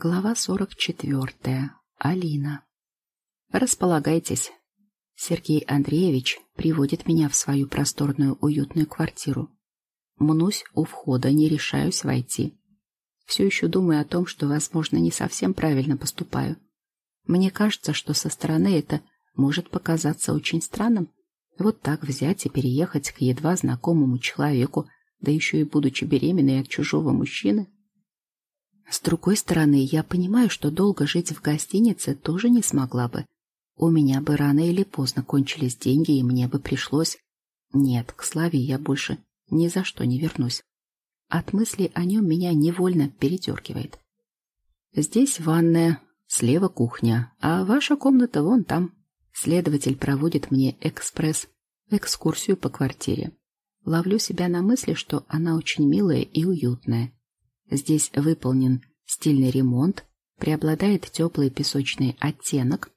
Глава 44. Алина. Располагайтесь. Сергей Андреевич приводит меня в свою просторную уютную квартиру. Мнусь у входа, не решаюсь войти. Все еще думаю о том, что, возможно, не совсем правильно поступаю. Мне кажется, что со стороны это может показаться очень странным. Вот так взять и переехать к едва знакомому человеку, да еще и будучи беременной от чужого мужчины. С другой стороны, я понимаю, что долго жить в гостинице тоже не смогла бы. У меня бы рано или поздно кончились деньги, и мне бы пришлось... Нет, к Славе я больше ни за что не вернусь. От мысли о нем меня невольно передергивает. Здесь ванная, слева кухня, а ваша комната вон там. Следователь проводит мне экспресс, экскурсию по квартире. Ловлю себя на мысли, что она очень милая и уютная. Здесь выполнен стильный ремонт, преобладает теплый песочный оттенок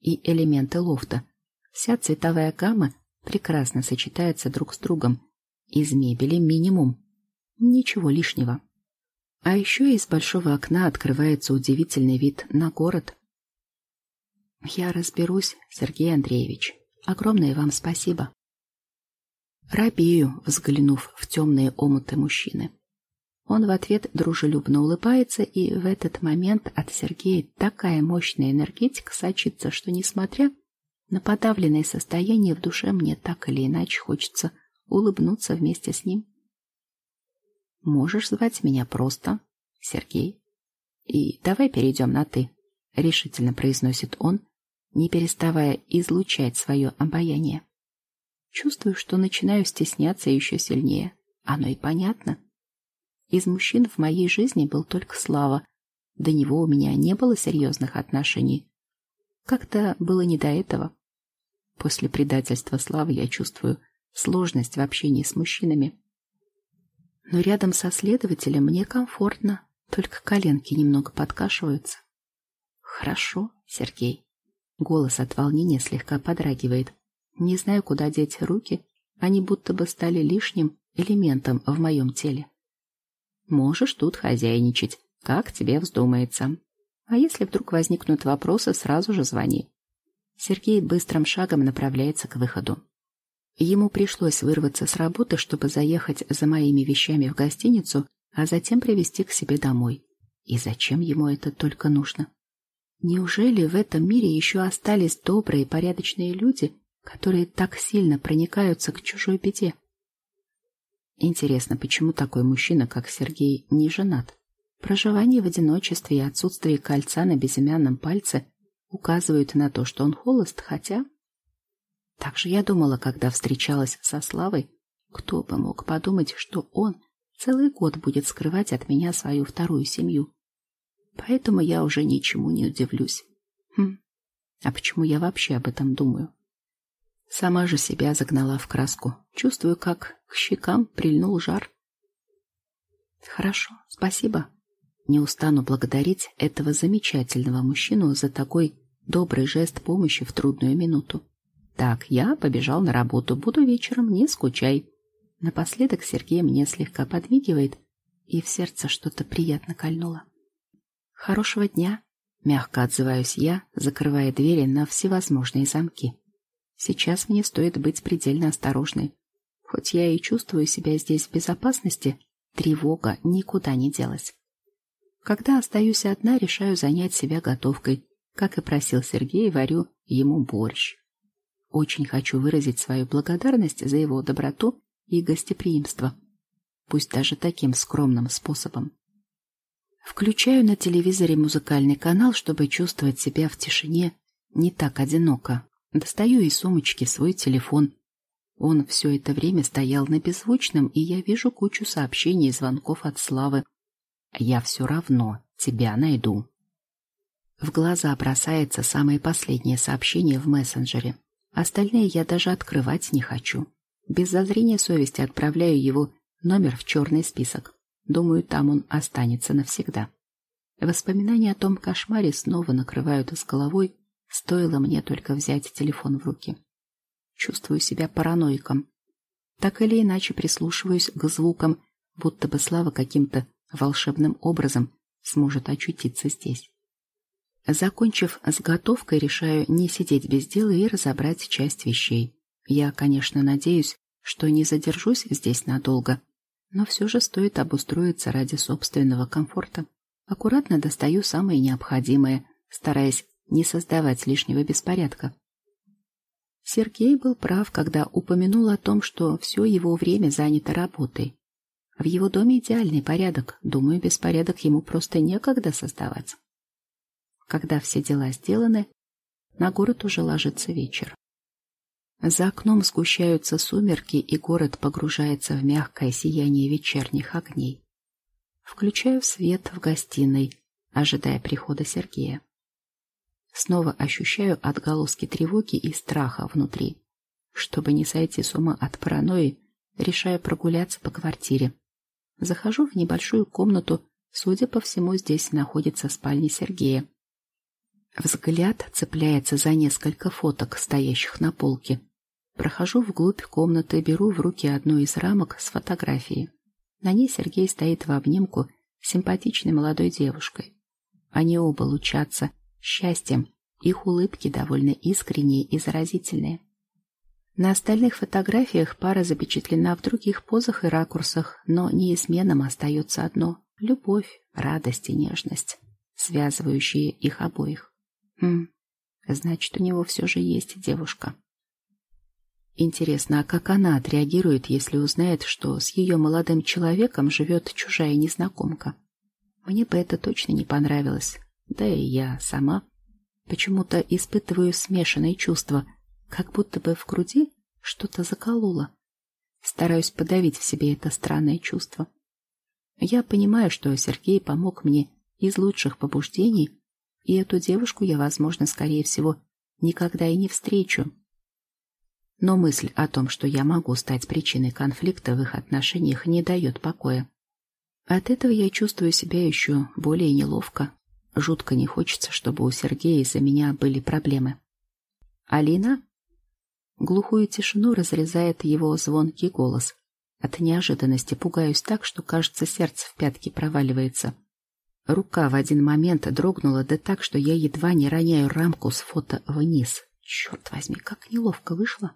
и элементы лофта. Вся цветовая гамма прекрасно сочетается друг с другом. Из мебели минимум. Ничего лишнего. А еще из большого окна открывается удивительный вид на город. Я разберусь, Сергей Андреевич. Огромное вам спасибо. Робею, взглянув в темные омуты мужчины. Он в ответ дружелюбно улыбается, и в этот момент от Сергея такая мощная энергетика сочится, что, несмотря на подавленное состояние в душе, мне так или иначе хочется улыбнуться вместе с ним. «Можешь звать меня просто Сергей. И давай перейдем на «ты», — решительно произносит он, не переставая излучать свое обаяние. Чувствую, что начинаю стесняться еще сильнее. Оно и понятно. Из мужчин в моей жизни был только Слава. До него у меня не было серьезных отношений. Как-то было не до этого. После предательства Славы я чувствую сложность в общении с мужчинами. Но рядом со следователем мне комфортно, только коленки немного подкашиваются. Хорошо, Сергей. Голос от волнения слегка подрагивает. Не знаю, куда деть руки, они будто бы стали лишним элементом в моем теле. Можешь тут хозяйничать, как тебе вздумается. А если вдруг возникнут вопросы, сразу же звони. Сергей быстрым шагом направляется к выходу. Ему пришлось вырваться с работы, чтобы заехать за моими вещами в гостиницу, а затем привезти к себе домой. И зачем ему это только нужно? Неужели в этом мире еще остались добрые и порядочные люди, которые так сильно проникаются к чужой беде? Интересно, почему такой мужчина, как Сергей, не женат? Проживание в одиночестве и отсутствие кольца на безымянном пальце указывают на то, что он холост, хотя... Так же я думала, когда встречалась со Славой, кто бы мог подумать, что он целый год будет скрывать от меня свою вторую семью. Поэтому я уже ничему не удивлюсь. Хм, а почему я вообще об этом думаю? Сама же себя загнала в краску. Чувствую, как к щекам прильнул жар. Хорошо, спасибо. Не устану благодарить этого замечательного мужчину за такой добрый жест помощи в трудную минуту. Так, я побежал на работу, буду вечером, не скучай. Напоследок Сергей мне слегка подмигивает, и в сердце что-то приятно кольнуло. Хорошего дня, мягко отзываюсь я, закрывая двери на всевозможные замки. Сейчас мне стоит быть предельно осторожной. Хоть я и чувствую себя здесь в безопасности, тревога никуда не делась. Когда остаюсь одна, решаю занять себя готовкой. Как и просил Сергей, варю ему борщ. Очень хочу выразить свою благодарность за его доброту и гостеприимство. Пусть даже таким скромным способом. Включаю на телевизоре музыкальный канал, чтобы чувствовать себя в тишине не так одиноко. Достаю из сумочки свой телефон. Он все это время стоял на беззвучном, и я вижу кучу сообщений и звонков от Славы. «Я все равно тебя найду». В глаза бросается самое последнее сообщение в мессенджере. Остальные я даже открывать не хочу. Без зазрения совести отправляю его номер в черный список. Думаю, там он останется навсегда. Воспоминания о том кошмаре снова накрывают с головой, Стоило мне только взять телефон в руки. Чувствую себя параноиком. Так или иначе прислушиваюсь к звукам, будто бы Слава каким-то волшебным образом сможет очутиться здесь. Закончив с готовкой, решаю не сидеть без дела и разобрать часть вещей. Я, конечно, надеюсь, что не задержусь здесь надолго, но все же стоит обустроиться ради собственного комфорта. Аккуратно достаю самое необходимое, стараясь не создавать лишнего беспорядка. Сергей был прав, когда упомянул о том, что все его время занято работой. В его доме идеальный порядок, думаю, беспорядок ему просто некогда создавать. Когда все дела сделаны, на город уже ложится вечер. За окном сгущаются сумерки, и город погружается в мягкое сияние вечерних огней. Включаю свет в гостиной, ожидая прихода Сергея. Снова ощущаю отголоски тревоги и страха внутри. Чтобы не сойти с ума от паранойи, решаю прогуляться по квартире. Захожу в небольшую комнату, судя по всему, здесь находится спальня Сергея. Взгляд цепляется за несколько фоток, стоящих на полке. Прохожу вглубь комнаты, беру в руки одну из рамок с фотографией. На ней Сергей стоит в обнимку с симпатичной молодой девушкой. Они оба лучатся счастьем, их улыбки довольно искренние и заразительные. На остальных фотографиях пара запечатлена в других позах и ракурсах, но неизменным остается одно — любовь, радость и нежность, связывающие их обоих. Хм, значит, у него все же есть девушка. Интересно, а как она отреагирует, если узнает, что с ее молодым человеком живет чужая незнакомка? Мне бы это точно не понравилось. Да и я сама почему-то испытываю смешанные чувства, как будто бы в груди что-то закололо. Стараюсь подавить в себе это странное чувство. Я понимаю, что Сергей помог мне из лучших побуждений, и эту девушку я, возможно, скорее всего, никогда и не встречу. Но мысль о том, что я могу стать причиной конфликта в их отношениях, не дает покоя. От этого я чувствую себя еще более неловко. Жутко не хочется, чтобы у Сергея из-за меня были проблемы. «Алина?» Глухую тишину разрезает его звонкий голос. От неожиданности пугаюсь так, что, кажется, сердце в пятки проваливается. Рука в один момент дрогнула, да так, что я едва не роняю рамку с фото вниз. Черт возьми, как неловко вышло.